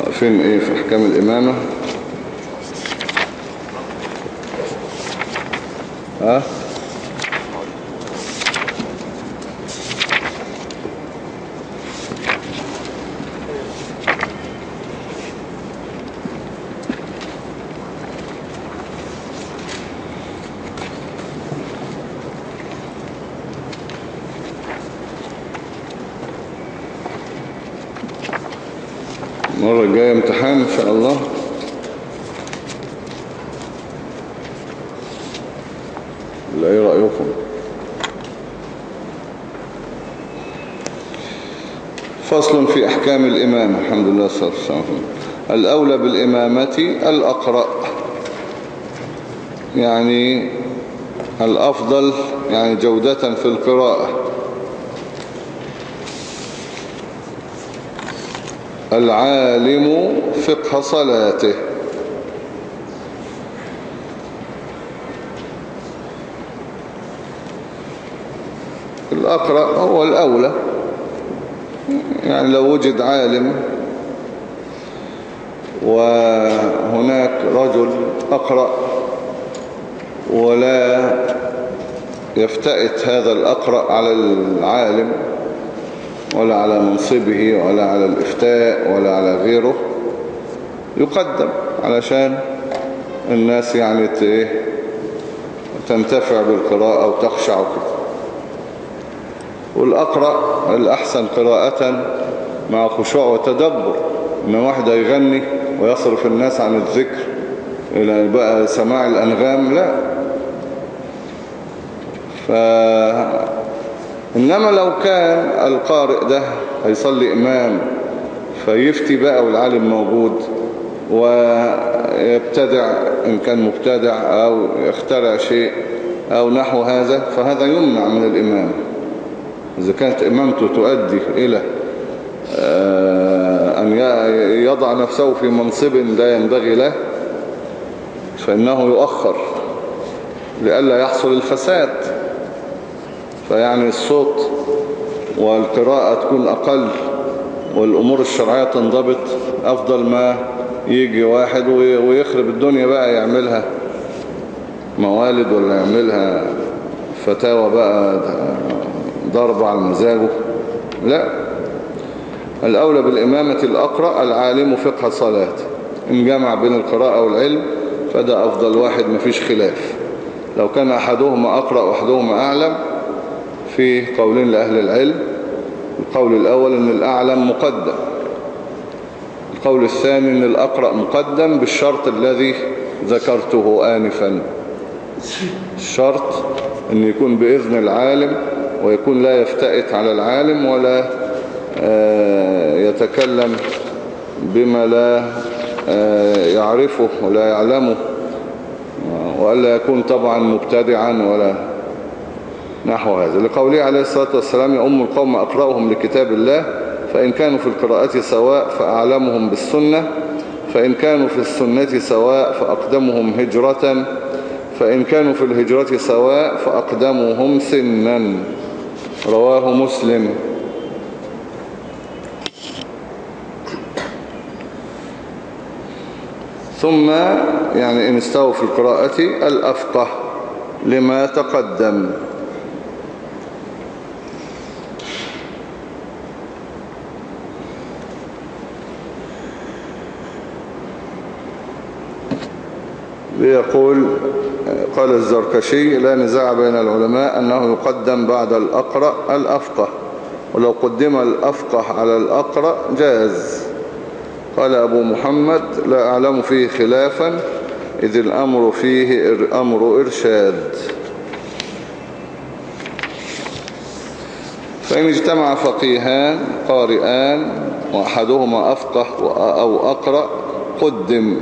واقفين إيه؟ في أحكام الإمامة. ها؟ المرة الجاية امتحان ان شاء الله ولا إيه رأيكم فصل في أحكام الإمام الحمد لله عليه وسلم الأولى بالإمامة الأقرأ. يعني الأفضل يعني جودة في القراءة. العالم فقه صلاته. الأقرأ هو الأولى. يعني لو وجد عالم وهناك رجل أقرأ ولا يفتئت هذا الأقرأ على العالم ولا على منصبه ولا على الإفتاء ولا على غيره يقدم علشان الناس يعني تنتفع بالقراءة وتخشع كده والأقرأ الأحسن قراءة مع خشوع وتدبر إن واحد يغني ويصرف الناس عن الذكر إلى بقى سماع الأنغام لا. ف إنما لو كان القارئ ده هيصلي إمام فيفتي بقى والعالم موجود ويبتدع إن كان مبتدع أو يخترع شيء أو نحو هذا فهذا يمنع من الإمام. إذا كانت إمامته تؤدي إلى أن يضع نفسه في منصب لا ينبغي له فإنه يؤخر لئلا يحصل الفساد. فيعني الصوت والقراءة تكون أقل والأمور الشرعية تنضبط أفضل ما يجي واحد ويخرب الدنيا بقى يعملها. موالد ولا يعملها فتاوى بقى ضرب على مزاجه. لا. الأولى بالإمامة الأقرأ العالم فقه صلاة إن جمع بين القراءة والعلم فده أفضل واحد مفيش خلاف. لو كان أحدهما أقرأ وأحدهما أعلم في قولين لأهل العلم القول الأول أن الأعلم مقدم. القول الثاني أن الأقرأ مقدم بالشرط الذي ذكرته آنفا. الشرط أن يكون بإذن العالم ويكون لا يفتئت على العالم ولا يتكلم بما لا يعرفه ولا يعلمه وألا يكون طبعا مبتدعا ولا نحو هذا. لقوله عليه الصلاة والسلام يأم القوم أقرأهم لكتاب الله فإن كانوا في القراءة سواء فأعلمهم بالسنة فإن كانوا في السنة سواء فأقدمهم هجرة فإن كانوا في الهجرة سواء فأقدمهم سنا. رواه مسلم. ثم يعني إن استووا في القراءة الأفقه لما تقدم. يقول قال الزركشي لا نزاع بين العلماء أنه يقدم بعد الأقرأ الأفقه ولو قدم الأفقه على الأقرأ جاز. قال أبو محمد لا أعلم فيه خلافا إذ الأمر فيه أمر إرشاد. فإن اجتمع فقيهان قارئان وأحدهما أفقه أو أقرأ قدم.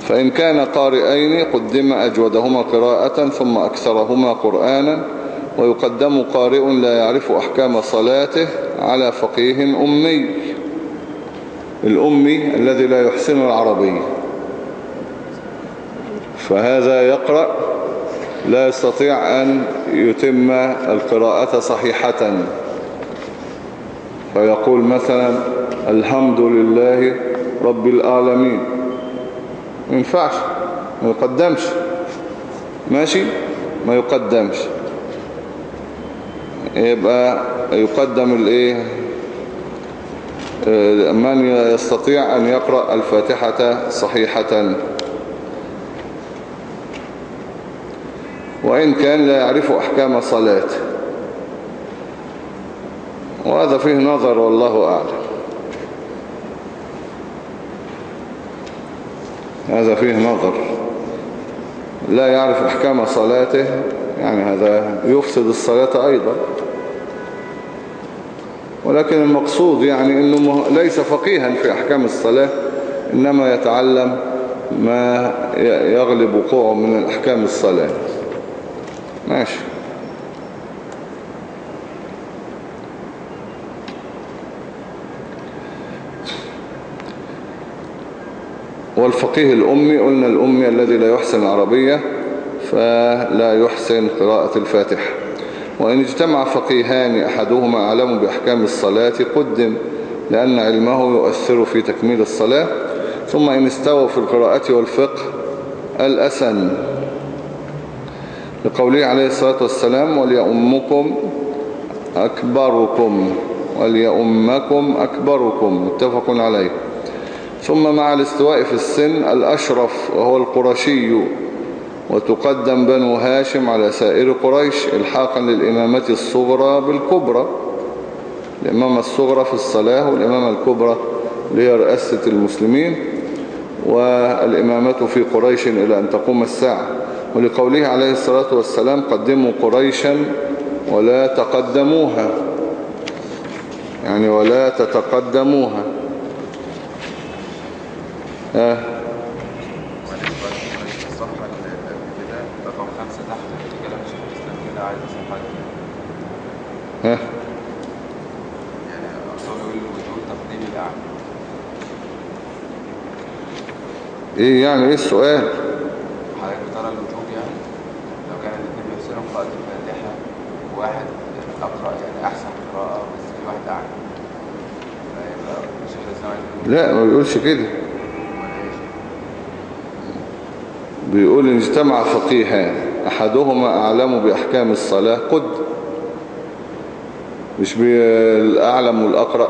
فإن كان قارئين قدم أجودهما قراءة ثم أكثرهما قرآنا. ويقدم قارئ لا يعرف أحكام صلاته على فقيه أمي. الأمي الذي لا يحسن العربية فهذا يقرأ لا يستطيع أن يتم القراءة صحيحة. فيقول مثلا الحمد لله رب العالمين. ما ينفعش ما يقدمش. ماشي؟ ما يقدمش. يبقى يقدم الإيه؟ من يستطيع أن يقرأ الفاتحة صحيحة؟ وإن كان لا يعرف أحكام صلاته وهذا فيه نظر والله أعلم. هذا فيه نظر. لا يعرف أحكام صلاته يعني هذا يفسد الصلاة أيضا. ولكن المقصود يعني أنه ليس فقيها في أحكام الصلاة إنما يتعلم ما يغلب وقوعه من الأحكام الصلاة. ماشي. والفقيه الأمي قلنا الأمي الذي لا يحسن العربية فلا يحسن قراءة الفاتحة. وإن اجتمع فقيهان أحدهما أعلم بأحكام الصلاة قدم لأن علمه يؤثر في تكميل الصلاة. ثم إن استووا في القراءة والفقه الأسن. لقوله عليه الصلاة والسلام وليأمكم أكبركم وليأمكم أكبركم. متفق عليه. ثم مع الاستواء في السن الأشرف وهو القرشي. وتقدم بنو هاشم على سائر قريش الحاقا للإمامة الصغرى بالكبرى. الإمامة الصغرى في الصلاة والإمامة الكبرى لهي رئاسة المسلمين والإمامة في قريش إلى أن تقوم الساعة. ولقوله عليه الصلاة والسلام قدموا قريشا ولا تقدموها. يعني ولا تتقدموها. ها ها يعني أقصد أقول وجود تقديم الأعلى إيه يعني إيه السؤال؟ حضرتك بترى الوجوب يعني؟ لو كان الاثنين بيفسروا قراءة الفاتحة واحد أقرأ يعني أحسن قراءة بس في واحد أعلى. فيبقى الشيخ لا ما بيقولش كده؟ بيقول إن اجتمع فقيهان أحدهما أعلم بأحكام الصلاة. قد. مش بالاعلم والأقرأ.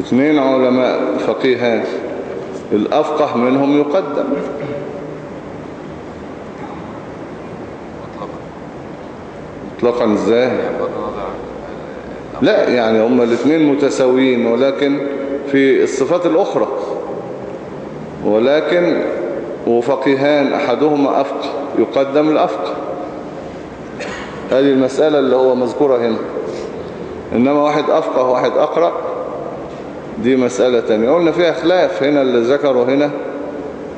اثنين علماء فقيهان الأفقه منهم يقدم. مطلقا. إزاي؟ يعني لا يعني هما الاثنين متساويين ولكن في الصفات الأخرى. ولكن وفقيهان أحدهما أفقه يقدم الأفقه. هذه المسألة اللي هو مذكورة هنا. إنما واحد أفقه واحد أقرأ. دي مسألة تانية. قلنا فيها خلاف هنا اللي ذكروا هنا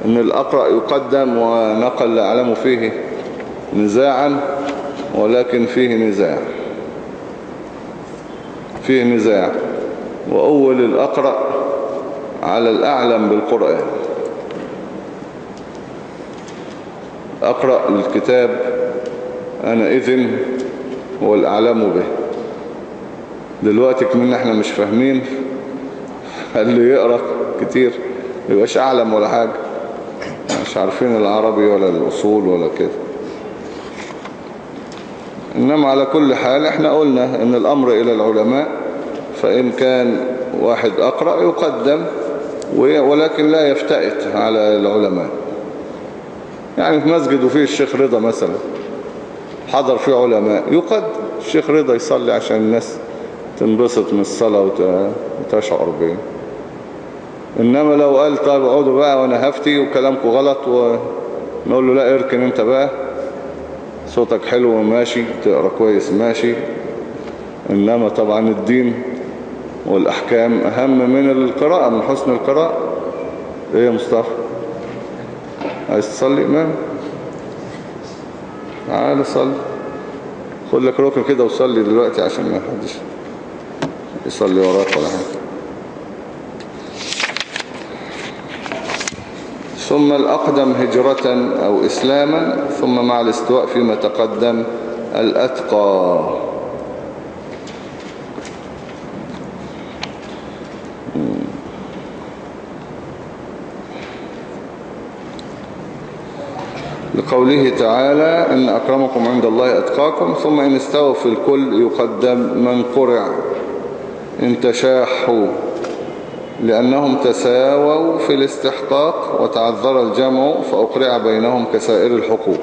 إن الأقرأ يقدم ونقل أعلم فيه نزاعا ولكن فيه نزاع. فيه نزاع. وأول الأقرأ على الأعلم بالقرآن. أقرأ الكتاب أنا إذن هو الأعلم به. دلوقتي كمان إحنا مش فاهمين اللي يقرأ كتير يبقاش أعلم ولا حاجة. مش عارفين العربي ولا الأصول ولا كده. إنما على كل حال إحنا قلنا إن الأمر إلى العلماء فإن كان واحد أقرأ يقدم ولكن لا يفتئت على العلماء. يعني في مسجد وفيه الشيخ رضا مثلا حضر فيه علماء يقدم. الشيخ رضا يصلي عشان الناس تنبسط من الصلاة وتشعر به إنما لو قال طيب اقعدوا بقى وأنا هفتي وكلامكم غلط ونقول له لا اركن انت بقى. صوتك حلو وماشي تقرأ كويس ماشي. إنما طبعا الدين والأحكام أهم من القراءة من حسن القراءة. إيه يا مصطفى؟ عايز تصلي؟ إمام تعال صلي. خد لك ركن كده وصلي دلوقتي عشان ما حدش يصلي وراك ولا حاجة. ثم الأقدم هجرة أو إسلاما ثم مع الاستواء فيما تقدم الأتقى. لقوله تعالى إن أكرمكم عند الله أتقاكم ثم إن استوى في الكل يقدم من قرع إن تشاحوا. لأنهم تساووا في الاستحقاق وتعذر الجمع فأقرع بينهم كسائر الحقوق.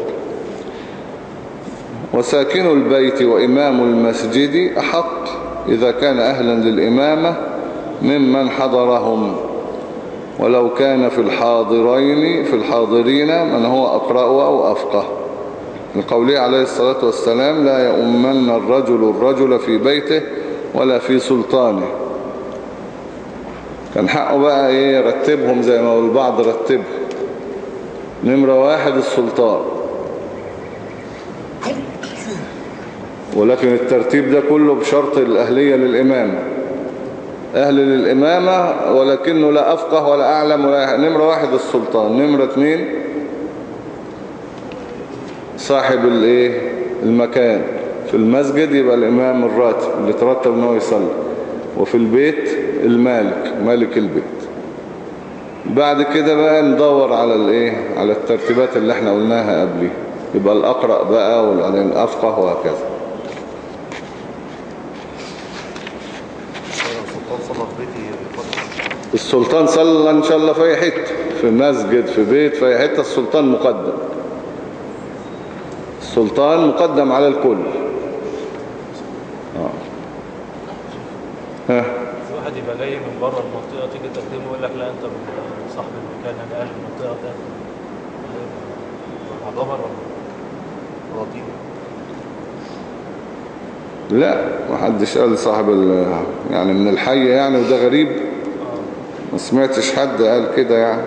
وساكن البيت وإمام المسجد أحق إذا كان أهلا للإمامة ممن حضرهم. ولو كان في الحاضرين في الحاضرين من هو أقرأ أو أفقه. من قوله عليه الصلاة والسلام لا يؤمن الرجل الرجل في بيته ولا في سلطانه. كان حقه بقى إيه يرتبهم زي ما البعض رتبهم. نمرة واحد السلطان. ولكن الترتيب ده كله بشرط الأهلية للإمامة. أهل للإمامة ولكنه لا أفقه ولا أعلم ولا نمرة واحد السلطان. نمرة اثنين صاحب الإيه؟ المكان. في المسجد يبقى الإمام الراتب اللي ترتب انه يصلي. وفي البيت المالك مالك البيت. بعد كده بقى ندور على الايه؟ على الترتيبات اللي إحنا قلناها قبليه يبقى الأقرأ بقى والأفقه أفقه وهكذا. السلطان صلى إن شاء الله في أي حتة. في مسجد في بيت في أي حتة السلطان مقدم. السلطان مقدم على الكل آه. ها في واحد يبقى جاي من بره المنطقة تيجي تقدمه يقول لك لا أنت صاحب المكان أنا أهل المنطقة ده ولا لطيف لا محدش قال صاحب. يعني من الحي يعني وده غريب. ما سمعتش حد قال كده يعني.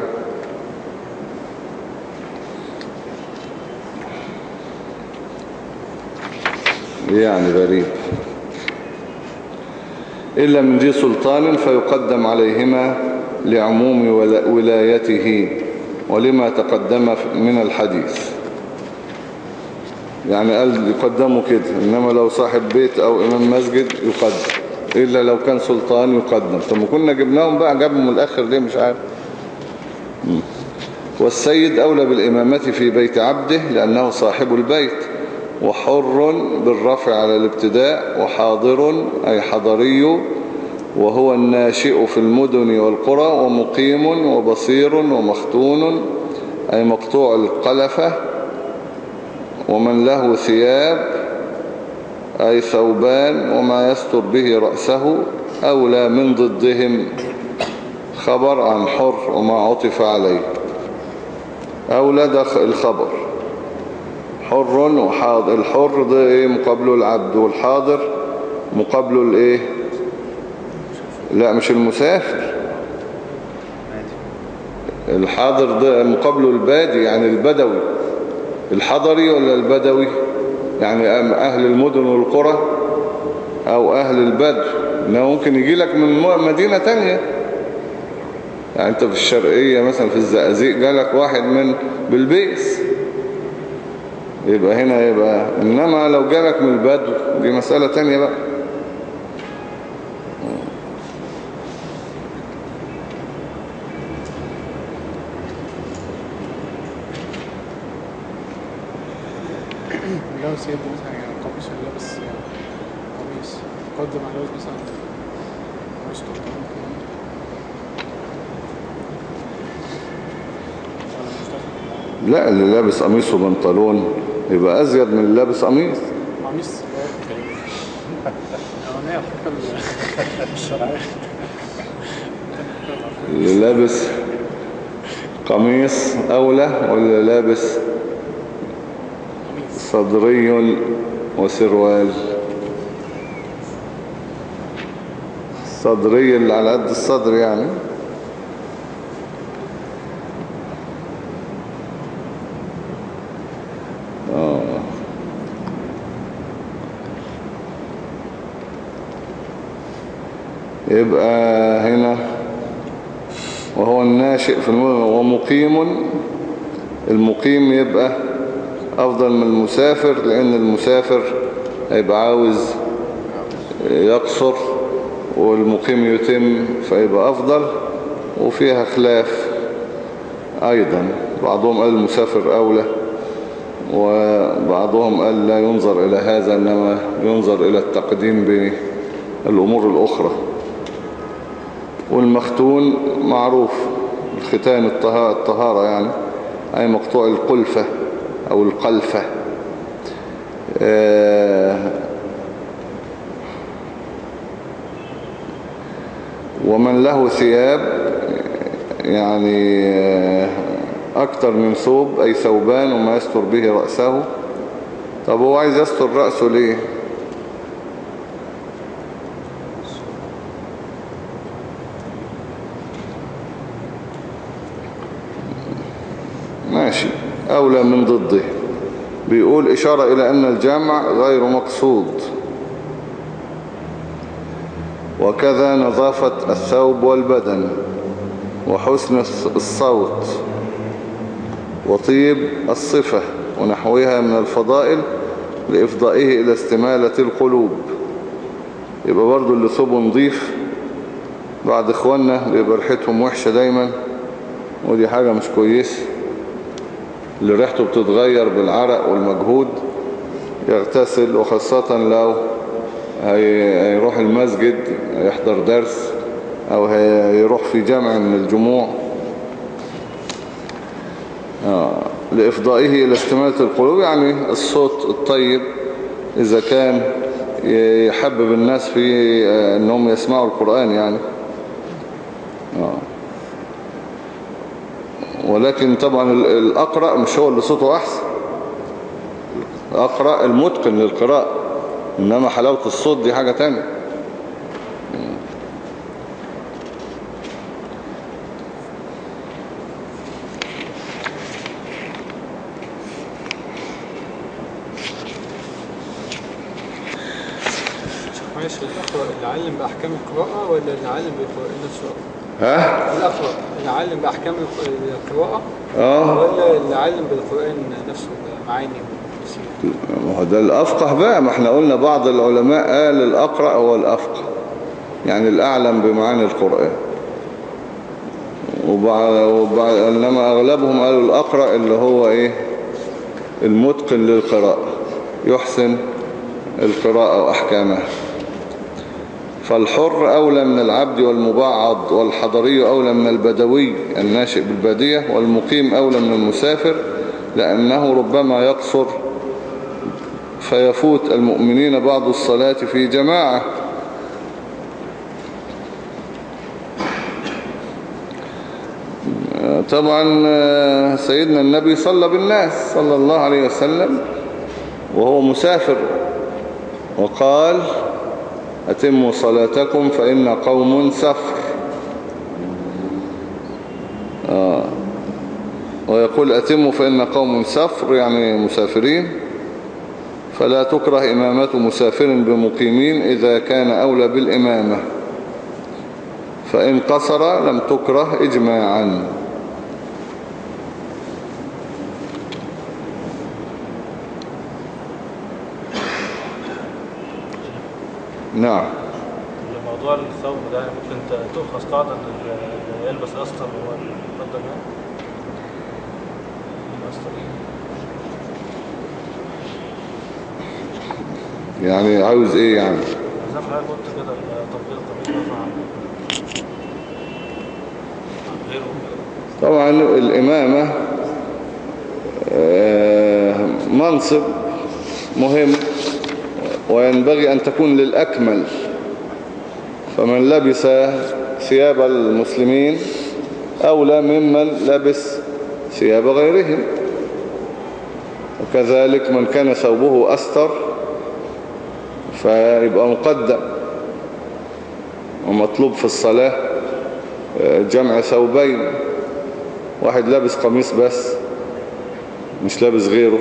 يعني غريب؟ إلا من ذي سلطان فيقدم عليهما لعموم ولا- ولايته ولما تقدم من الحديث. يعني قال يقدموا كده إنما لو صاحب بيت أو إمام مسجد يقدم إلا لو كان سلطان يقدم. ثم كنا جبناهم بقى جابهم من الآخر ليه؟ مش عارف. والسيد أولى بالإمامة في بيت عبده لأنه صاحب البيت. وحر بالرفع على الابتداء وحاضر أي حضري وهو الناشئ في المدن والقرى ومقيم وبصير ومختون أي مقطوع القلفة ومن له ثياب أي ثوبان وما يستر به رأسه أولى من ضدهم. خبر عن حر وما عطف عليه. أولى الخبر. حر وحاضر. الحر ده إيه؟ مقابله العبد والحاضر مقابله الايه لا مش المسافر. الحاضر ده مقابله البادي يعني البدوي. الحضري ولا البدوي؟ يعني أهل المدن والقرى أو أهل البدو إنه ممكن يجي لك من مدينة تانية. يعني أنت في الشرقية مثلا في الزقازيق جالك واحد من بلبيس يبقى هنا يبقى إنما لو جالك من البدو دي مسألة تانية بقى. لو سيد مثلا يعني قميص ولا لابس قميص قدم على لابس مثلا قميص لا اللي لابس قميص وبنطلون. يبقى أزيد من اللي لابس قميص. قميص. اللي لابس قميص أولى ولا لابس صدري وسروال. صدري اللي على قد الصدر يعني. يبقى هنا وهو الناشئ في المدن ومقيم المقيم يبقى أفضل من المسافر لأن المسافر هيبقى عاوز يقصر والمقيم يتم فيبقى أفضل وفيها خلاف أيضا. بعضهم قال المسافر أولى وبعضهم قال لا ينظر إلى هذا إنما ينظر إلى التقديم بالأمور الأخرى. والمختون معروف الختان الطها- الطهارة يعني أي مقطوع القلفة أو القلفة. آه، ومن له ثياب يعني آه، أكتر من ثوب أي ثوبان وما يستر به رأسه. طب هو عايز يستر رأسه ليه ماشي أولى من ضده. بيقول إشارة إلى أن الجمع غير مقصود. وكذا نظافة الثوب والبدن وحسن الصوت وطيب الصفة ونحوها من الفضائل لإفضائه إلى استمالة القلوب. يبقى برضو اللي ثوبه نضيف بعد إخواننا بيبقى ريحتهم وحشة دايما. ودي حاجة مش كويسة. اللي ريحته بتتغير بالعرق والمجهود يغتسل وخاصة لو هي- هيروح المسجد يحضر درس أو هيروح في جمع من الجموع. آه، لإفضائه إلى استمالة القلوب يعني الصوت الطيب إذا كان يحبب الناس في آه، أنهم يسمعوا القرآن يعني. ولكن طبعا ال- الأقرأ مش هو اللي صوته أحسن الأقرأ المتقن للقراءة إنما حلاوة الصوت دي حاجة تانية معلش الأقرأ اللي علم بأحكام القراءة ولا اللي علم بالقرآن نفسه؟ ها؟ الأقرأ اللي علم بأحكام القراءة آه. ولا اللي علم بالقرآن نفسه معاني؟ ما هو ده الأفقه بقى ما إحنا قلنا بعض العلماء قال الأقرأ هو الأفقه يعني الأعلم بمعاني القرآن. وبعض وبعض إنما أغلبهم قالوا الأقرأ اللي هو إيه؟ المتقن للقراءة يحسن القراءة وأحكامها. فالحر أولى من العبد والمبعض والحضري أولى من البدوي الناشئ بالبادية والمقيم أولى من المسافر لأنه ربما يقصر فيفوت المؤمنين بعض الصلاة في جماعة. طبعا سيدنا النبي صلى بالناس صلى الله عليه وسلم وهو مسافر وقال أتموا صلاتكم فإن قوم سفر. آه. ويقول أتموا فإن قوم سفر يعني مسافرين. فلا تكره إمامة مسافر بمقيمين إذا كان أولى بالإمامة. فإن قصر لم تكره إجماعا. نعم. موضوع الثوب ده ممكن تؤخذ قاعدة ان اللي يلبس أسطر هو المفضل يعني عاوز إيه يعني؟ زي ما حضرتك قلت كده. طبعا الإمامة آه، منصب مهم وينبغي أن تكون للأكمل. فمن لبس ثياب المسلمين أولى ممن لبس ثياب غيرهم. وكذلك من كان ثوبه أستر فيبقى مقدم. ومطلوب في الصلاة آه، جمع ثوبين. واحد لابس قميص بس مش لابس غيره.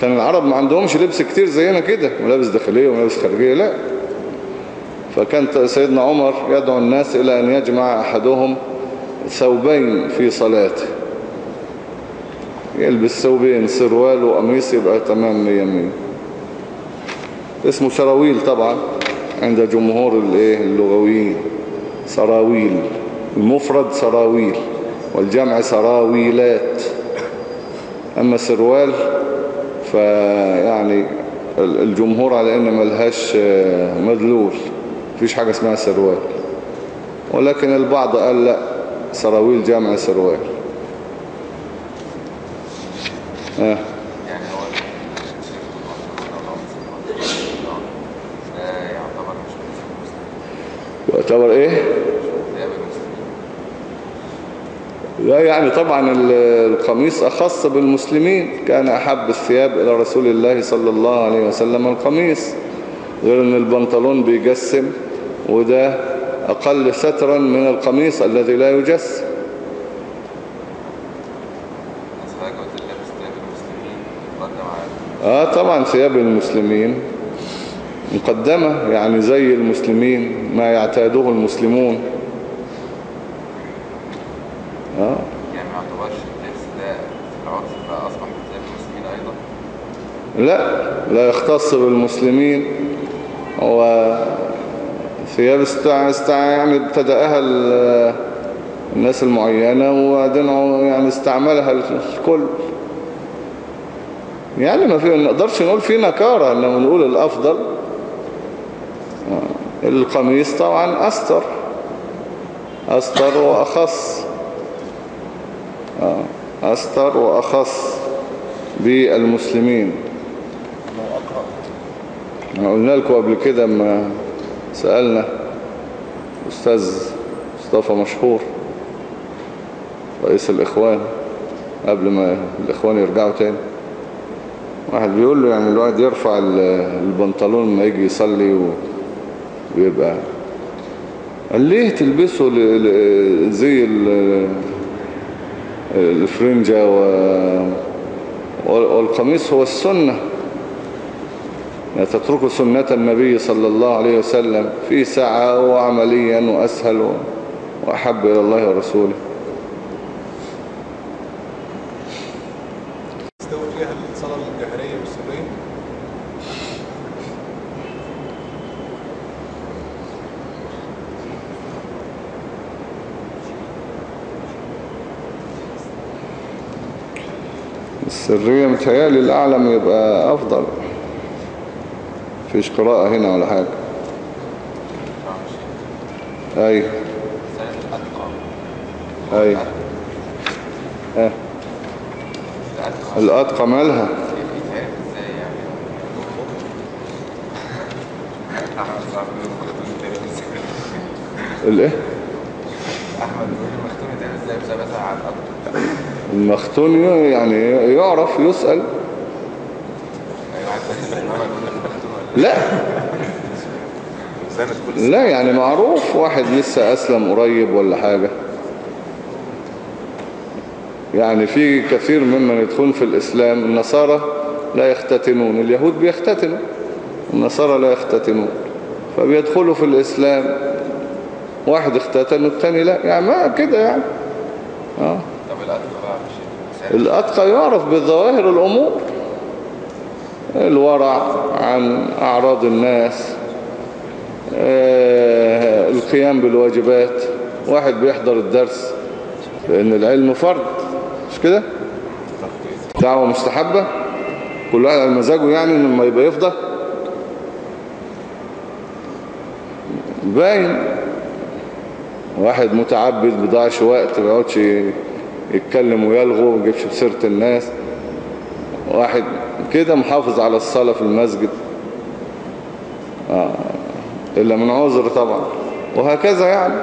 كان العرب ما عندهمش لبس كتير زينا كده ملابس داخلية وملابس خارجية لا. فكان سيدنا عمر يدعو الناس إلى أن يجمع أحدهم ثوبين في صلاته. يلبس ثوبين سروال وقميص يبقى تمام مية اسمه سراويل طبعا عند جمهور اللغويين. سراويل. المفرد سراويل والجمع سراويلات. أما سروال فيعني ال- الجمهور على أن ملهاش آه، مدلول. مفيش حاجة اسمها سروال. ولكن البعض قال لا سراويل جمع سروال. آه. يعني يعتبر إيه ثياب المسلمين لا يعني طبعا ال- القميص أخص بالمسلمين. كان أحب الثياب إلى رسول الله صلى الله عليه وسلم. القميص غير أن البنطلون بيجسم وده أقل سترا من القميص الذي لا يجسم آه طبعا ثياب المسلمين مقدمة يعني زي المسلمين ما يعتاده المسلمون. آه. يعني ما يعتبرش اللبس ده في العرف من ثياب المسلمين أيضا؟ لا لا يختص بالمسلمين. هو ثياب استع... استع... يعني ابتدأها ال- الناس المعينة وبعدين يعني استعملها الكل. يعني ما في ما نقدرش نقول في نكارة إنما نقول الأفضل. آه، القميص طبعا أستر. أستر واخص آه، أستر وأخص بالمسلمين. قلنا لكم قبل كده اما سألنا أستاذ مصطفى مشهور رئيس الإخوان قبل ما الإخوان يرجعوا تاني. واحد بيقول له يعني الواحد يرفع ال- البنطلون لما يجي يصلي ويبقى قال ليه ل- زي الفرنجة والقميص هو السنة. لا تتركوا سنة النبي صلى الله عليه وسلم في سعة وعمليا وأسهل وأحب إلى الله ورسوله تستوي فيها الصلاة الجهرية والسرية السرية متهيألي الأعلم يبقى أفضل. فيش قراءة هنا ولا حاجة؟ أي الأتقى أي أه. الأتقى مالها؟ الإيه؟ أحمد بيقول المختوم يتعرف إزاي؟ بسببها على الأتقى المختون يعني يعرف يسأل. لا. لا يعني معروف واحد لسه أسلم قريب ولا حاجة. يعني في كثير ممن يدخلون في الإسلام النصارى لا يختتنون اليهود بيختتنوا النصارى لا يختتنون. فبيدخلوا في الإسلام واحد اختتن والتاني لا. يعني ما كده يعني. آه. الأتقى يعرف بظواهر الأمور. الورع عن أعراض الناس آه، القيام بالواجبات. واحد بيحضر الدرس لأن العلم فرض. مش كده؟ دعوة مستحبة. كل واحد على مزاجه يعني لما يبقى يفضى. باين. واحد متعبد بضاعش وقت ما يقعدش يتكلم ويلغو ما يجيبش بسيرة الناس. واحد كده محافظ على الصلاة في المسجد. آه. إلا من عذر طبعا. وهكذا يعني.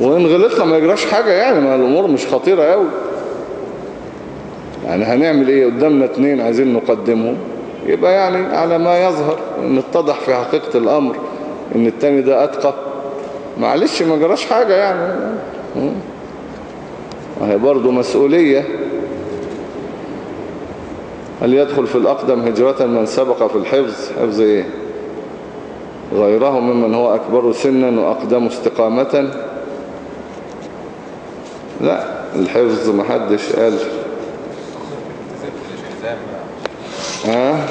وإن غلطنا ما يجراش حاجة يعني ما الأمور مش خطيرة قوي يعني هنعمل إيه؟ قدامنا اتنين عايزين نقدمهم. يبقى يعني على ما يظهر نتضح في حقيقة الأمر. إن التاني ده أتقى. معلش ما جراش حاجة يعني? وهي برضو مسؤولية. هل يدخل في الأقدم هجرة من سبق في الحفظ؟ حفظ إيه؟ غيره ممن هو أكبر سنا وأقدم استقامة. لا الحفظ محدش قال. ها؟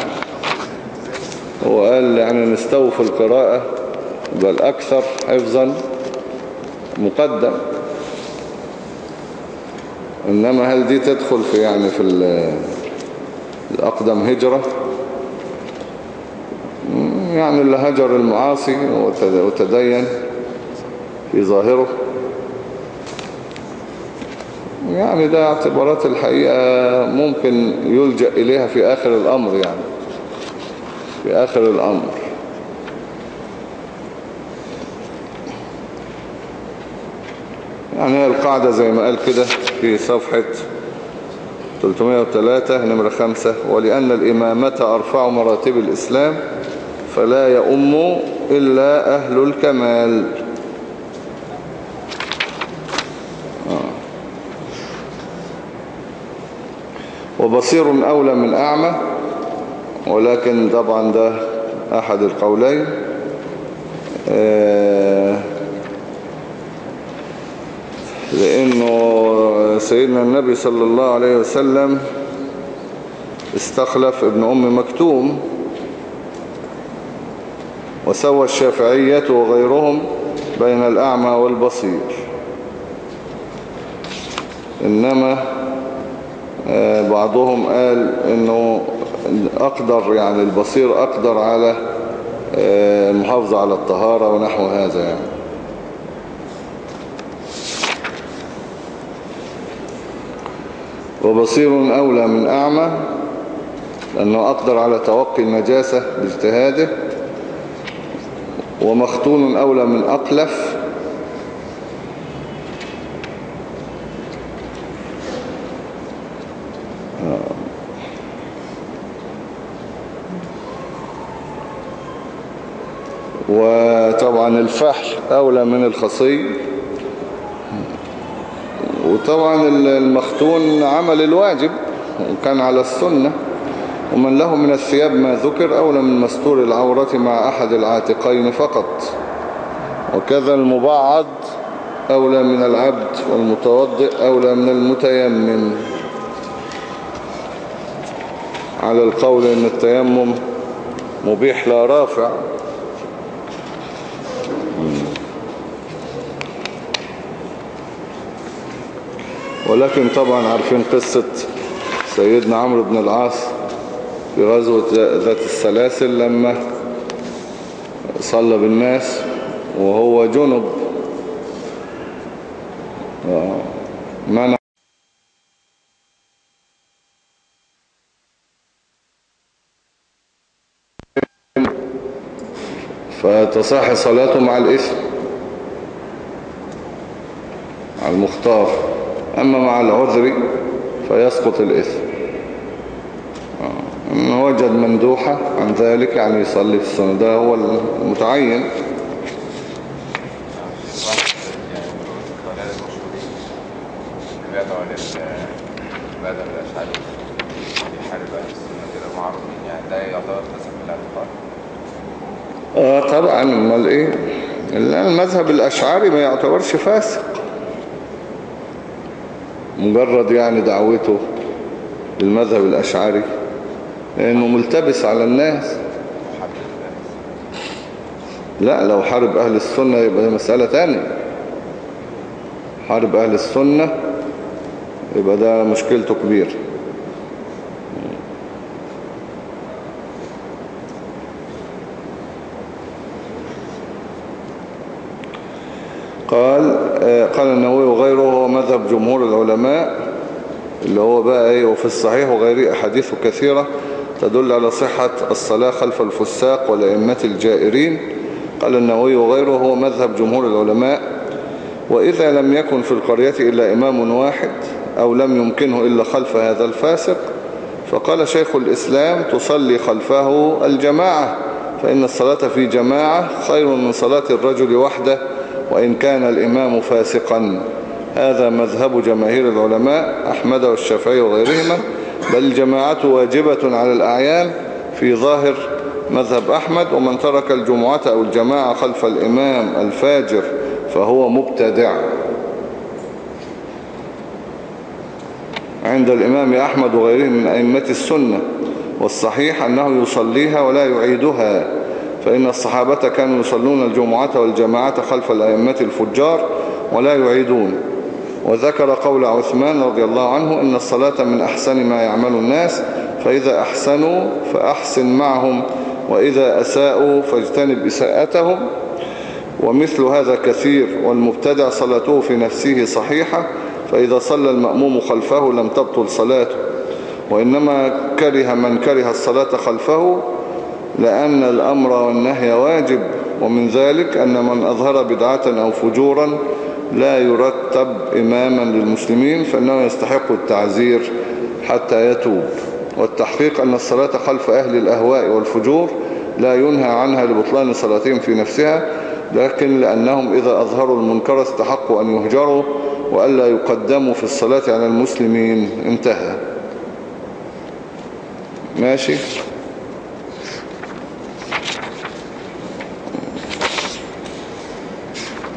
هو قال يعني نستوفي القراءة. يبقى الأكثر حفظا مقدم. إنما هل دي تدخل في يعني في ال- الأقدم هجرة؟ يعني اللي هجر المعاصي وتد- وتدين في ظاهره. يعني ده اعتبارات الحقيقة ممكن يلجأ إليها في آخر الأمر يعني. في آخر الأمر. يعني هي القاعدة زي ما قال كده في صفحة 303 نمرة 5 ولأن الإمامة أرفع مراتب الإسلام فلا يؤم إلا أهل الكمال. وبصير أولى من أعمى ولكن طبعا ده أحد القولين. آه، لأنه سيدنا النبي صلى الله عليه وسلم استخلف ابن أم مكتوم وسوى الشافعية وغيرهم بين الأعمى والبصير. إنما آه، بعضهم قال إنه أقدر يعني البصير أقدر على آه، المحافظة على الطهارة ونحو هذا يعني. وبصير اولى من أعمى لأنه أقدر على توقي النجاسة باجتهاده. ومختون اولى من أقلف. وطبعا الفحل أولى من الخصي. وطبعا المختون عمل الواجب وكان على السنة ومن له من الثياب ما ذكر أولى من مستور العورة مع أحد العاتقين فقط. وكذا المبعض أولى من العبد والمتوضئ أولى من المتيمم. على القول أن التيمم مبيح لا رافع ولكن طبعا عارفين قصة سيدنا عمرو بن العاص في غزوة ذات السلاسل لما صلى بالناس وهو جنب. منع فتصح صلاته مع الإثم على المختار. أما مع العذر فيسقط الإثم. آه. إن وجد مندوحة عن ذلك يعني يصلي في السنة. ده هو المتعين. آه طبعا المذهب الأشعري ما يعتبرش فاسق. مجرد يعني دعوته للمذهب الأشعري لأنه ملتبس على الناس. لا لو حارب أهل السنة يبقى مسألة تانية. حارب أهل السنة يبقى ده مشكلته كبيرة قال آه، قال النووي وغيره هو جمهور العلماء اللي هو بقى إيه وفي الصحيح وغيره أحاديث كثيرة تدل على صحة الصلاة خلف الفساق والأئمة الجائرين. قال النووي وغيره هو مذهب جمهور العلماء وإذا لم يكن في القرية إلا إمام واحد أو لم يمكنه إلا خلف هذا الفاسق فقال شيخ الإسلام تصلي خلفه الجماعة فإن الصلاة في جماعة خير من صلاة الرجل وحده وإن كان الإمام فاسقا. هذا مذهب جماهير العلماء أحمد والشافعي وغيرهما بل الجماعة واجبة على الأعيان في ظاهر مذهب أحمد ومن ترك الجمعة أو الجماعة خلف الإمام الفاجر فهو مبتدع. عند الإمام أحمد وغيره من أئمة السنة والصحيح أنه يصليها ولا يعيدها فإن الصحابة كانوا يصلون الجمعة والجماعة خلف الأئمة الفجار ولا يعيدون. وذكر قول عثمان رضي الله عنه إن الصلاة من أحسن ما يعمل الناس فإذا أحسنوا فأحسن معهم وإذا أساءوا فاجتنب إساءتهم. ومثل هذا كثير والمبتدع صلاته في نفسه صحيحة فإذا صلى المأموم خلفه لم تبطل صلاته. وإنما كره من كره الصلاة خلفه لأن الأمر والنهي واجب. ومن ذلك أن من أظهر بدعة أو فجورا لا يرتب إماما للمسلمين فإنه يستحق التعزير حتى يتوب. والتحقيق أن الصلاة خلف أهل الأهواء والفجور لا ينهى عنها لبطلان صلاتهم في نفسها لكن لأنهم إذا أظهروا المنكر استحقوا أن يهجروا وألا يقدموا في الصلاة على المسلمين. انتهى. ماشي.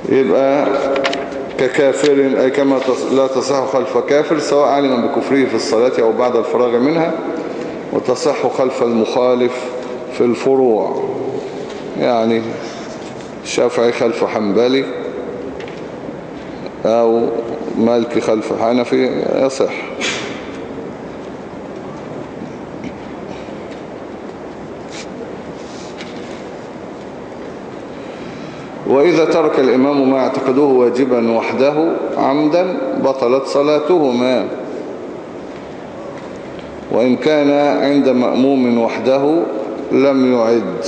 يبقى ككافر أي كما لا تصح خلف كافر سواء علم بكفره في الصلاة أو بعد الفراغ منها وتصح خلف المخالف في الفروع. يعني الشافعي خلف حنبلي أو مالكي خلف حنفي يصح. وإذا ترك الإمام ما اعتقده واجبا وحده عمدا بطلت صلاتهما. وإن كان عند مأموم وحده لم يعد.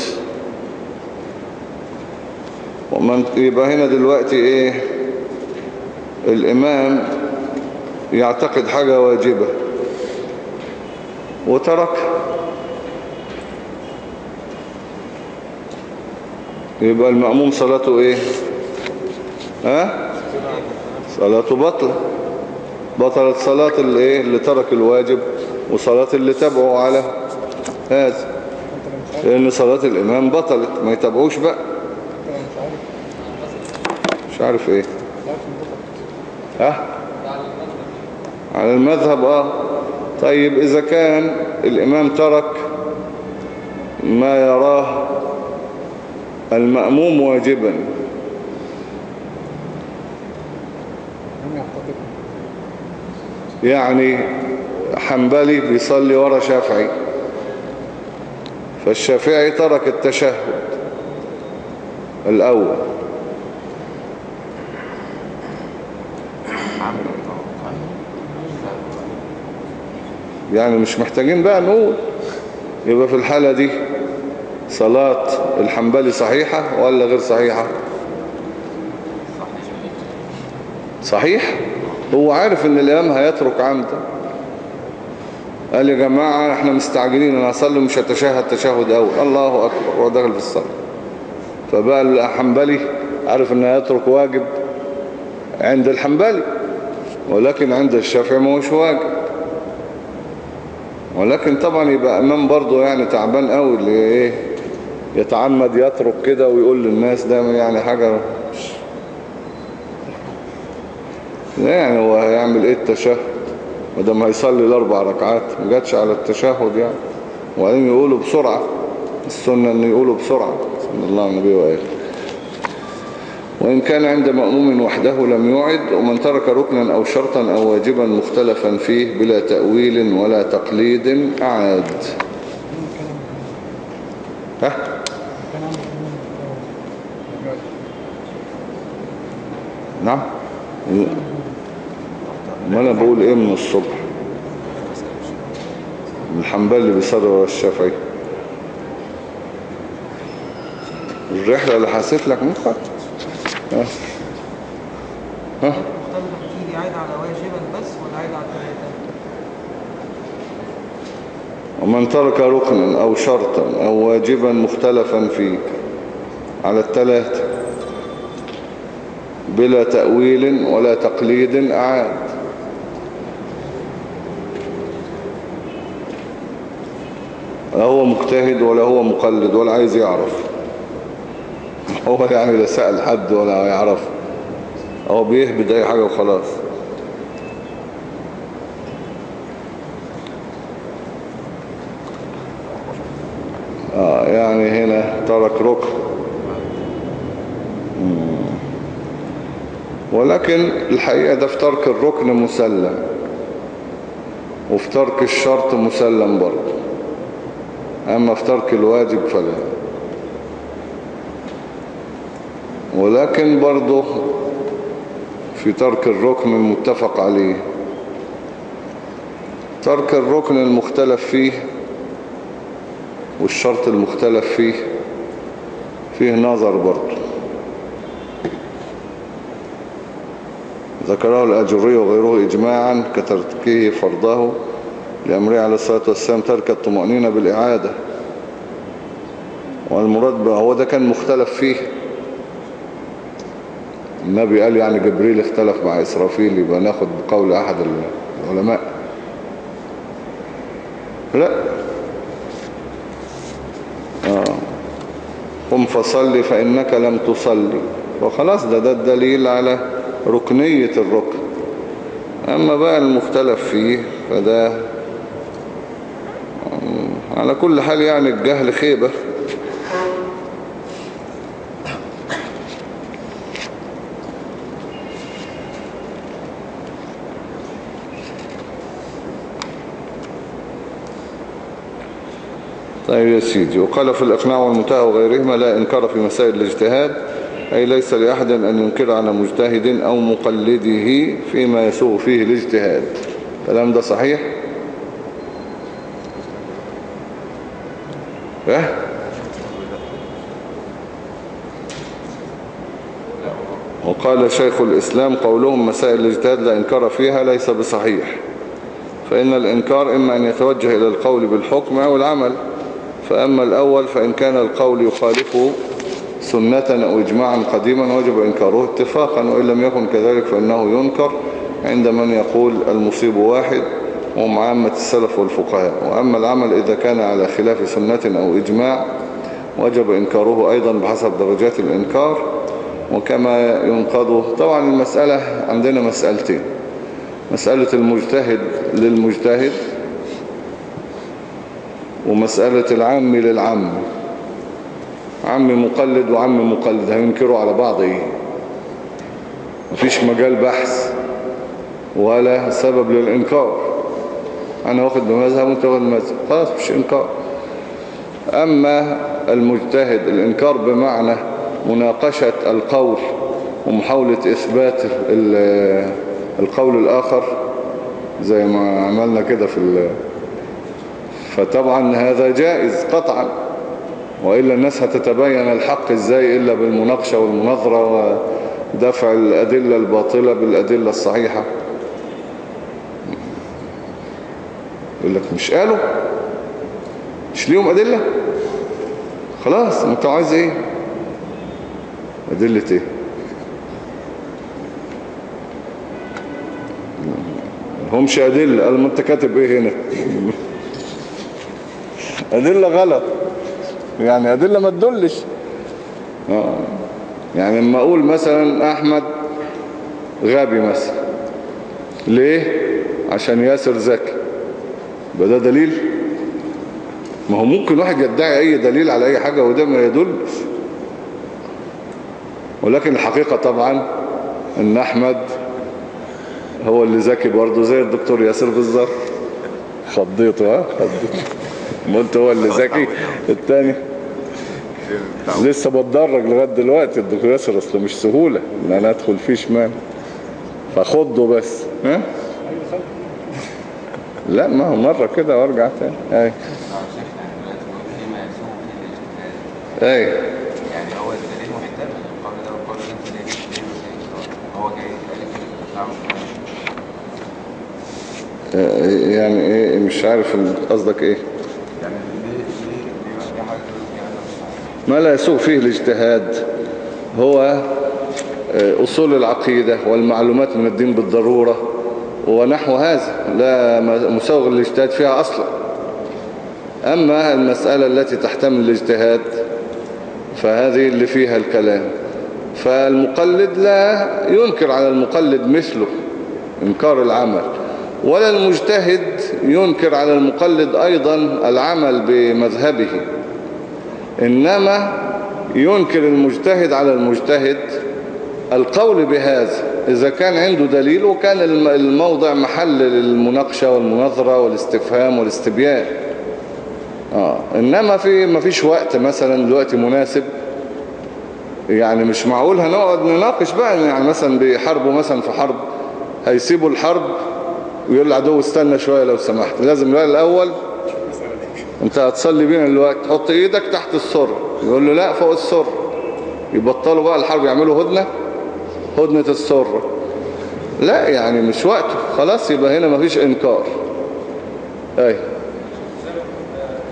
ومن يبقى هنا دلوقتي إيه؟ الإمام يعتقد حاجة واجبة. وتركها يبقى المأموم صلاته إيه؟ ها؟ صلاته بطلة بطلت صلاة اللي إيه؟ اللي ترك الواجب وصلاة اللي تبعه على هذا. لأن صلاة الإمام بطلت. ما يتبعوش بقى. مش عارف إيه. ها؟ على المذهب آه. طيب إذا كان الإمام ترك ما يراه المأموم واجبا. يعني حنبلي بيصلي ورا شافعي. فالشافعي ترك التشهد الأول. يعني مش محتاجين بقى نقول. يبقى في الحالة دي صلاة الحنبلي صحيحة ولا غير صحيحة؟ صحيح. هو عارف إن الإمام هيترك عمدا. قال يا جماعة إحنا مستعجلين أنا هصلي مش هتشهد تشهد أول. الله أكبر ودخل في الصلاة. فبقى الحنبلي عارف إنه يترك واجب عند الحنبلي ولكن عند الشافعي ما هوش واجب. ولكن طبعا يبقى إمام برضه يعني تعبان قوي اللي إيه؟ يتعمد يترك كده ويقول للناس ده يعني حاجة يعني هو هيعمل إيه التشهد؟ مدام هيصلي الأربع ركعات ما على التشهد يعني. وبعدين يقولوا بسرعة السنة إن يقولوا بسرعة صلى الله النبي وآله. وإن كان عند مأموم وحده لم يعد ومن ترك ركنا أو شرطا أو واجبا مختلفا فيه بلا تأويل ولا تقليد أعاد. ها كان عنده إيمان بالأول. نعم. ما أنا بقول إيه من الصبح؟ الحنبلي بيصلي ورا الشافعي. الرحلة اللي حسيت لك مخك ها. ها مختلفة فيه عايد على واجبا بس ولا عايد على الثلاثة؟ ومن ترك ركنا أو شرطا أو واجبا مختلفا فيه على الثلاثة بلا تأويل ولا تقليد أعاد. لا هو مجتهد ولا هو مقلد ولا عايز يعرف. هو يعني لا سأل حد ولا يعرف. هو بيهبد أي حاجة وخلاص آه يعني هنا ترك ركن مم. ولكن الحقيقة ده في ترك الركن مسلم. وفي ترك الشرط مسلم برضه. أما في ترك الواجب فلا. ولكن برضه في ترك الركن المتفق عليه. ترك الركن المختلف فيه والشرط المختلف فيه فيه نظر برضه. ذكره الأجري وغيره إجماعا كتركه فرضه لأمره عليه الصلاة والسلام ترك الطمأنينة بالإعادة. والمراد هو ده كان مختلف فيه. النبي قال يعني جبريل اختلف مع إسرافيل يبقى ناخد بقول أحد العلماء. لا. قم فصلي فإنك لم تصلي وخلاص ده ده الدليل على ركنية الركن. أما بقى المختلف فيه فده على كل حال يعني الجهل خيبة. طيب يا سيدي وقال في الإقناع والمنتهى وغيرهما لا إنكار في مسائل الاجتهاد أي ليس لأحد أن ينكر على مجتهد أو مقلده فيما يسوغ فيه الاجتهاد الكلام ده صحيح؟ آه؟ وقال شيخ الإسلام قولهم مسائل الاجتهاد لا إنكار فيها ليس بصحيح فإن الإنكار إما أن يتوجه إلى القول بالحكم أو العمل فأما الأول فإن كان القول يخالف سنة أو إجماعا قديما وجب إنكاره اتفاقا وإن لم يكن كذلك فإنه ينكر عند من يقول المصيب واحد وهم عامة السلف والفقهاء. وأما العمل إذا كان على خلاف سنة أو إجماع وجب إنكاره أيضا بحسب درجات الإنكار. وكما ينقضه طبعا المسألة عندنا مسألتين. مسألة المجتهد للمجتهد ومسألة العام للعام عم مقلد وعم مقلد هينكروا على بعض إيه؟ مفيش مجال بحث ولا سبب للإنكار. أنا واخد بمذهب وأنت واخد بمذهب. خلاص مش إنكار. أما المجتهد الإنكار بمعنى مناقشة القول ومحاولة إثبات ال- القول الآخر زي ما عملنا كده في فطبعا هذا جائز قطعا وإلا الناس هتتبين الحق إزاي إلا بالمناقشة والمناظرة ودفع الأدلة الباطلة بالأدلة الصحيحة. يقول لك مش قالوا؟ مش ليهم أدلة؟ خلاص انت عايز إيه؟ أدلة إيه؟ همش أدلة. قال ما انت كاتب إيه هنا؟ أدلة غلط. يعني أدلة ما تدلش. آه. يعني لما أقول مثلا أحمد غبي مثلا. ليه؟ عشان ياسر ذكي يبقى ده دليل؟ ما هو ممكن واحد يدعي أي دليل على أي حاجة وده ما يدلش. ولكن الحقيقة طبعا إن أحمد هو اللي ذكي برضه زي الدكتور ياسر بالظبط. خضيته ها؟ خضيته. ما قلت هو اللي ذكي. التاني لسه بتدرج لغاية دلوقتي. الدكتور ياسر اصله مش سهولة. إن أنا أدخل فيه شمال فخده بس. ها؟ لا ما هو مرة كده وأرجع تاني. أي. آه شيخنا دلوقتي بيقول فيما يسوق فيه الاجتهاد أي. يعني هو الدليل محتمل. القول ده والقول ده انت هو جاي آه، يعني إيه مش عارف قصدك إيه يعني ليه ليه ليه في حاجة تقول فيها ده مش صحيح ما لا يسوق فيه الاجتهاد هو آه، أصول العقيدة والمعلومات من الدين بالضرورة ونحو هذا لا مسوغ الاجتهاد فيها أصلا. أما المسألة التي تحتمل الاجتهاد فهذه اللي فيها الكلام. فالمقلد لا ينكر على المقلد مثله إنكار العمل. ولا المجتهد ينكر على المقلد أيضا العمل بمذهبه. إنما ينكر المجتهد على المجتهد القول بهذا. إذا كان عنده دليل وكان الم- الموضع محل للمناقشة والمناظرة والاستفهام والاستبيان. آه. إنما في ما فيش وقت مثلا دلوقتي مناسب. يعني مش معقول هنقعد نناقش بقى يعني مثلا بيحاربوا مثلا في حرب. هيسيبوا الحرب ويقول العدو استنى شوية لو سمحت. لازم بقى الأول انت هتصلي بينا دلوقتي. تحط إيدك تحت السر يقول له لا فوق السر يبطلوا بقى الحرب يعملوا هدنة. هدنة السر لا يعني مش وقته. خلاص يبقى هنا مفيش إنكار. أي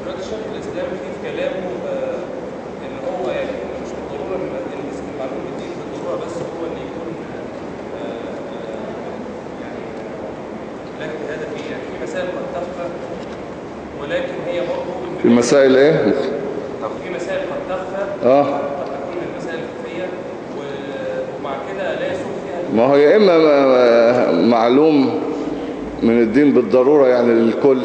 دلوقتي الشيخ الاسلامي في في كلامه آه، ان هو يعني مش بالضروره ان إن الاسم المعلوم بالدين بالضروره بس هو اللي يكون آه، آه، يعني لا اجتهاد فيه يعني في مسائل قد تخفى ولكن هي برضه في مسائل إيه؟ طب في مسائل قد تخفى آه. قد تكون المسائل الخفيه ومع كده لا يسوق فيها. ما هو يا إما معلوم من الدين بالضرورة يعني للكل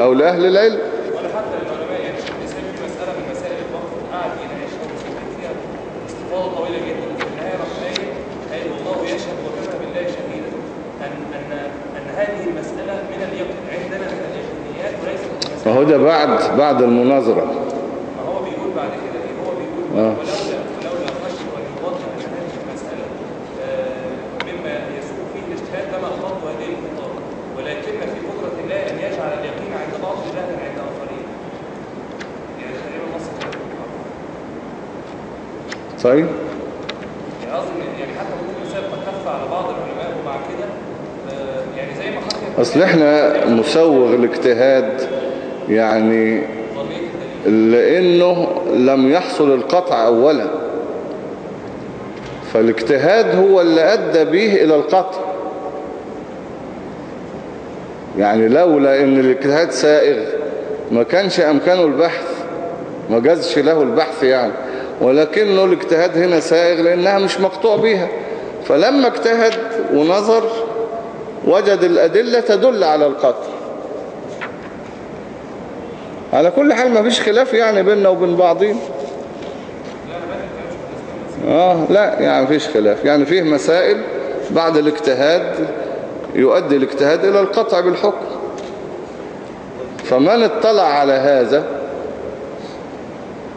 أو لأهل العلم ولا حتى للعلماء يعني الشيخ الاسلامي في مساله من مسائل الوقف قعد يناقشها ويتكلم فيها استفاضه طويله جدا وفي النهايه راح قايل قايل والله يشهد وكفى بالله شهيدا ان ان ان هذه المساله من اليقين عندنا من اليقينيات وليست من ما هو ده بعد بعد المناظرة هو بيقول بعد كده إيه هو بيقول آه. آه، مما يسوق فيه الاجتهاد هذه الخطاب ولكن في قدره الله ان يجعل اليقين عند بعض عند اخرين يعني. طيب أصل إحنا مسوغ الاجتهاد يعني لأنه لم يحصل القطع اولا. فالاجتهاد هو اللي أدى به إلى القطع. يعني لولا إن الاجتهاد سائغ ما كانش امكانه البحث ما جازش له البحث يعني. ولكنه الاجتهاد هنا سائغ لأنها مش مقطوع بيها. فلما اجتهد ونظر وجد الأدلة تدل على القطع. على كل حال ما فيش خلاف يعني بيننا وبين بعضين. آه لا يعني فيش خلاف. يعني فيه مسائل بعد الاجتهاد يؤدي الاجتهاد إلى القطع بالحكم. فمن اطلع على هذا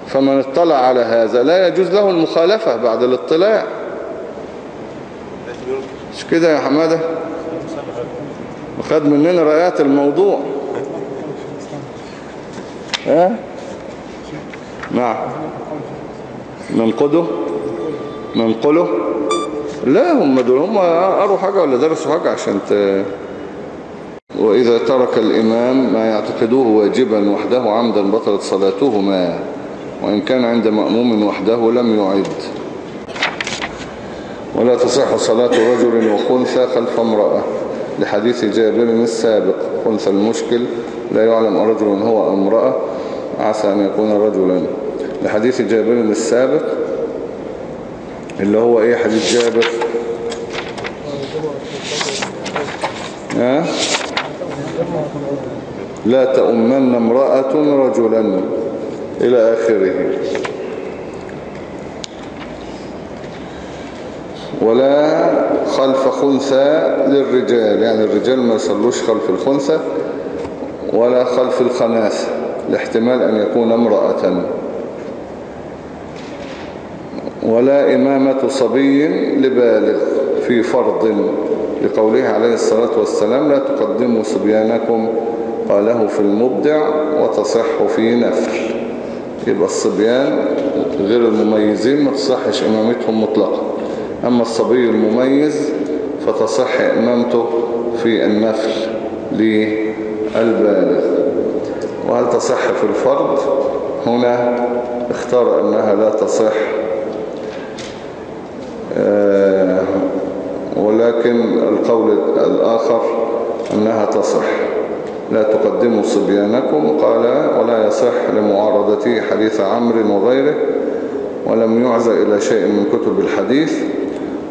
فمن اطلع على هذا لا يجوز له المخالفة بعد الاطلاع. مش كده يا حمادة؟ وخد مننا رأيات الموضوع. ها نعم. ننقده؟ ننقله؟ لا هم دول هم قروا حاجة ولا درسوا حاجة عشان ت... وإذا ترك الإمام ما يعتقدوه واجبا وحده عمدا بطلت صلاتهما وإن كان عند مأموم وحده لم يعد. ولا تصح صلاة رجل وخنثى خلف امرأة. لحديث جابر السابق خنثى المشكل لا يعلم رجل هو امرأة. عسى أن يكون رجلا. لحديث جابر السابق اللي هو إيه حديث جابر؟ ها؟ لا تؤمن امرأة رجلا إلى آخره. ولا خلف خنثى للرجال يعني الرجال ما يصلوش خلف الخنثى ولا خلف الخناثة لاحتمال أن يكون امرأة. ولا إمامة صبي لبالغ في فرض لقوله عليه الصلاة والسلام لا تقدموا صبيانكم قاله في المبدع وتصح في نفل. يبقى الصبيان غير المميزين ما تصحش إمامتهم مطلقا أما الصبي المميز فتصح إمامته في النفل للبالغ. وهل تصح في الفرض؟ هنا اختار أنها لا تصح. آه، ولكن القول الآخر أنها تصح. لا تقدموا صبيانكم قال ولا يصح لمعارضته حديث عمرو وغيره ولم يعزى إلى شيء من كتب الحديث.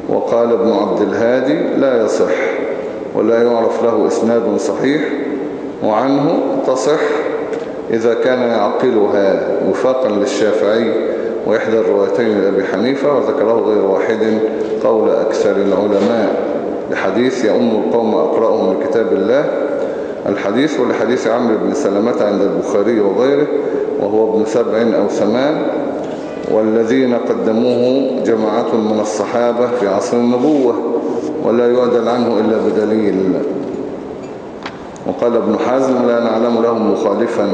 وقال ابن عبد الهادي لا يصح ولا يعرف له إسناد صحيح وعنه تصح إذا كان يعقلها وفاقا للشافعي وإحدى الروايتين لأبي حنيفة وذكره غير واحد قول أكثر العلماء لحديث يأم القوم أقرأهم لكتاب الله الحديث ولحديث عمرو بن سلمة عند البخاري وغيره وهو ابن سبع أو ثمان والذين قدموه جماعة من الصحابة في عصر النبوة ولا يعدل عنه إلا بدليل. وقال ابن حزم لا نعلم لهم مخالفا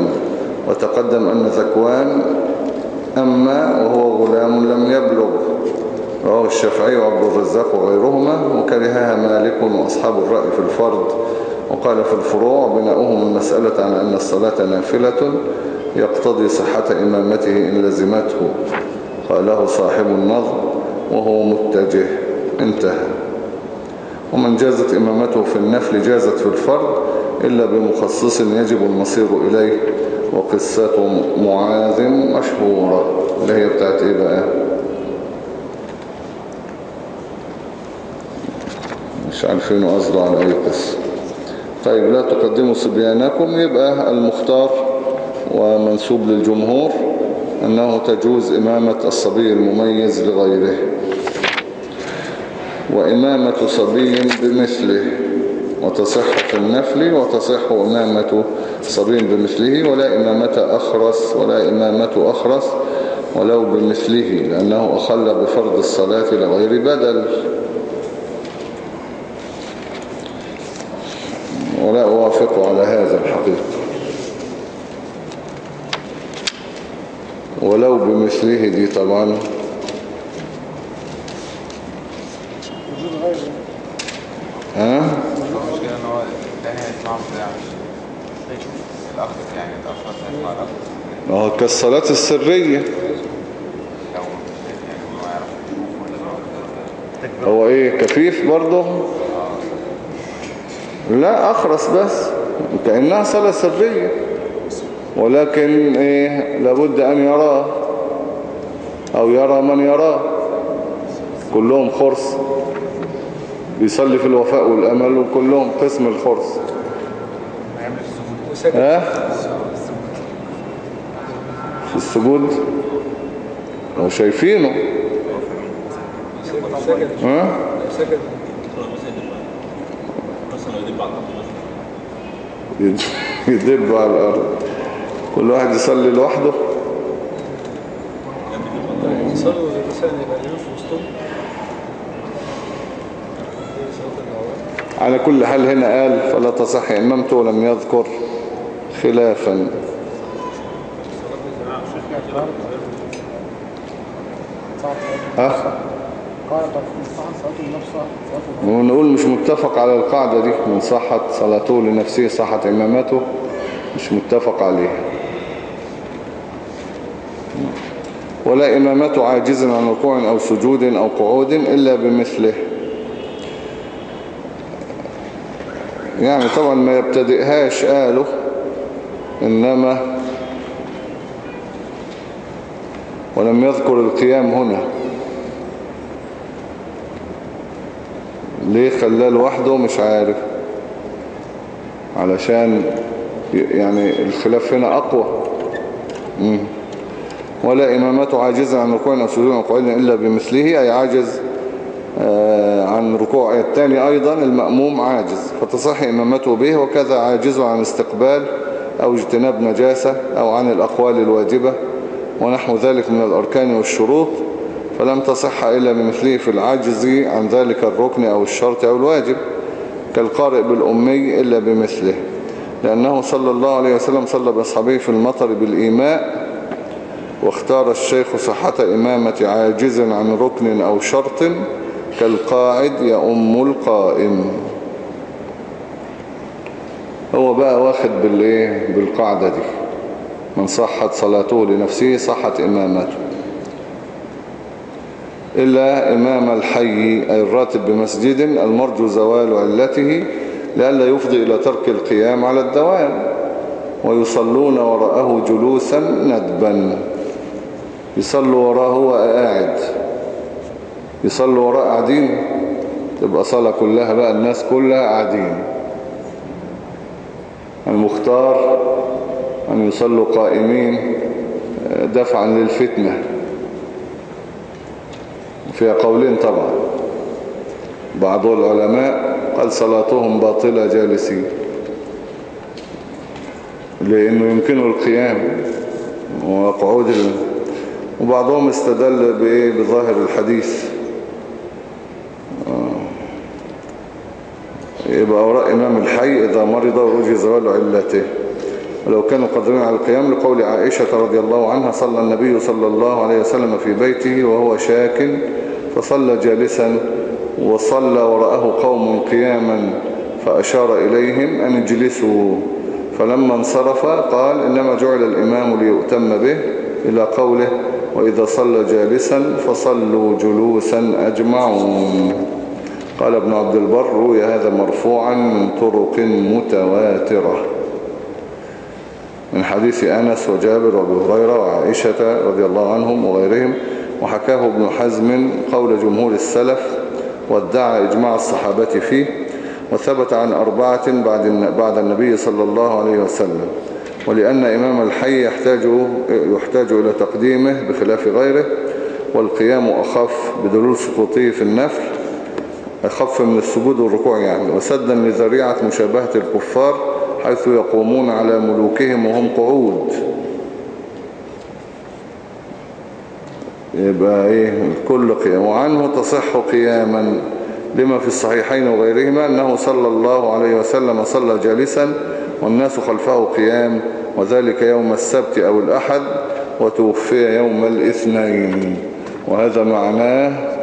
وتقدم أن ذكوان أما وهو غلام لم يبلغ. رواه الشافعي وعبد الرزاق وغيرهما وكرهها مالك وأصحاب الرأي في الفرض وقال في الفروع بناؤهم المسألة عن أن الصلاة نافلة يقتضي صحة إمامته إن لزمته. قاله صاحب النظر وهو متجه. انتهى. ومن جازت إمامته في النفل جازت في الفرض إلا بمخصص يجب المصير إليه وقصة معاذ مشهورة اللي هي بتاعت إيه بقى؟ مش عارفين قصده عن أي قصة. طيب لا تقدموا صبيانكم يبقى المختار ومنسوب للجمهور أنه تجوز إمامة الصبي المميز لغيره وإمامة صبي بمثله. وتصح في النفل وتصح إمامة صبي بمثله ولا إمامة أخرس ولا إمامة أخرس ولو بمثله لأنه أخل بفرض الصلاة لغير بدل. ولا أوافق على هذا الحقيقة. ولو بمثله دي طبعا وجود غير ها المشكلة ان هو بتاع الأخ يعني هيسمع الأخ ما هو كالصلاة السرية. يعني هو إيه كفيف برضه؟ لا أخرس بس. كأنها صلاة سرية. ولكن إيه لابد أن يراه أو يرى من يراه كلهم خرس. بيصلي في الوفاء والأمل وكلهم قسم الخرس. ها؟ في السجود؟ لو شايفينه. ها؟ سجد. يدب على الأرض. كل واحد يصلي لوحده؟ يصلوا الإنسان يبقى الإمام في وسطهم. على كل حال هنا قال فلا تصح إمامته ولم يذكر. خلافا. صلاة ونقول مش متفق على القاعدة دي من صحة صلاته لنفسه صحة إمامته مش متفق عليها ولا إمامته عاجز عن ركوع أو سجود أو قعود إلا بمثله. يعني طبعا ما يبتدئهاش قالوا إنما ولم يذكر القيام هنا. ليه خلاه لوحده مش عارف؟ علشان يعني الخلاف هنا أقوى. مم. ولا إمامته عاجزا عن ركوع أو سجود أو قعود إلا بمثله أي عاجز آه، عن ركوع الثاني أيضا المأموم عاجز. فتصح إمامته به وكذا عاجز عن استقبال أو اجتناب نجاسة أو عن الأقوال الواجبة ونحو ذلك من الأركان والشروط فلم تصح إلا بمثله في العجز عن ذلك الركن أو الشرط أو الواجب كالقارئ بالأمي إلا بمثله لأنه صلى الله عليه وسلم صلى بأصحابه في المطر بالإيماء واختار الشيخ صحة إمامة عاجز عن ركن أو شرط كالقاعد يأم القائم. هو بقى واخد بالإيه؟ بالقاعدة دي. من صحت صلاته لنفسه صحت إمامته. إلا إمام الحي أي الراتب بمسجد المرجو زوال علته لئلا يفضي إلى ترك القيام على الدوام ويصلون وراءه جلوسا ندبا. يصلوا وراءه وهو قاعد. يصلوا وراء قاعدين. تبقى صلاة كلها بقى الناس كلها قاعدين. المختار أن يصلوا قائمين دفعا للفتنة. فيها قولين طبعا. بعض العلماء قال صلاتهم باطلة جالسين. لأنه يمكنه القيام وقعود. وبعضهم استدل بظاهر الحديث. يبقى وراء إمام الحي إذا مرض ورجي زوال علته. ولو كانوا قادرين على القيام لقول عائشة رضي الله عنها صلى النبي صلى الله عليه وسلم في بيته وهو شاك فصلى جالسا وصلى وراءه قوم قياما فأشار إليهم أن اجلسوا. فلما انصرف قال إنما جعل الإمام ليؤتم به إلى قوله وإذا صلى جالسا فصلوا جلوسا أجمعون. قال ابن عبد البر روي هذا مرفوعا من طرق متواترة. من حديث أنس وجابر وأبي هريرة وعائشة رضي الله عنهم وغيرهم وحكاه ابن حزم قول جمهور السلف وادعى إجماع الصحابة فيه وثبت عن أربعة بعد بعد النبي صلى الله عليه وسلم. ولأن إمام الحي يحتاج, يحتاج إلى تقديمه بخلاف غيره والقيام أخف بدلول سقوطه في النفل أخف من السجود والركوع يعني وسدا لذريعة مشابهة الكفار حيث يقومون على ملوكهم وهم قعود. يبقى إيه؟ كل قيام. وعنه تصح قياما لما في الصحيحين وغيرهما أنه صلى الله عليه وسلم صلى جالسا والناس خلفه قيام وذلك يوم السبت أو الأحد وتوفي يوم الاثنين. وهذا معناه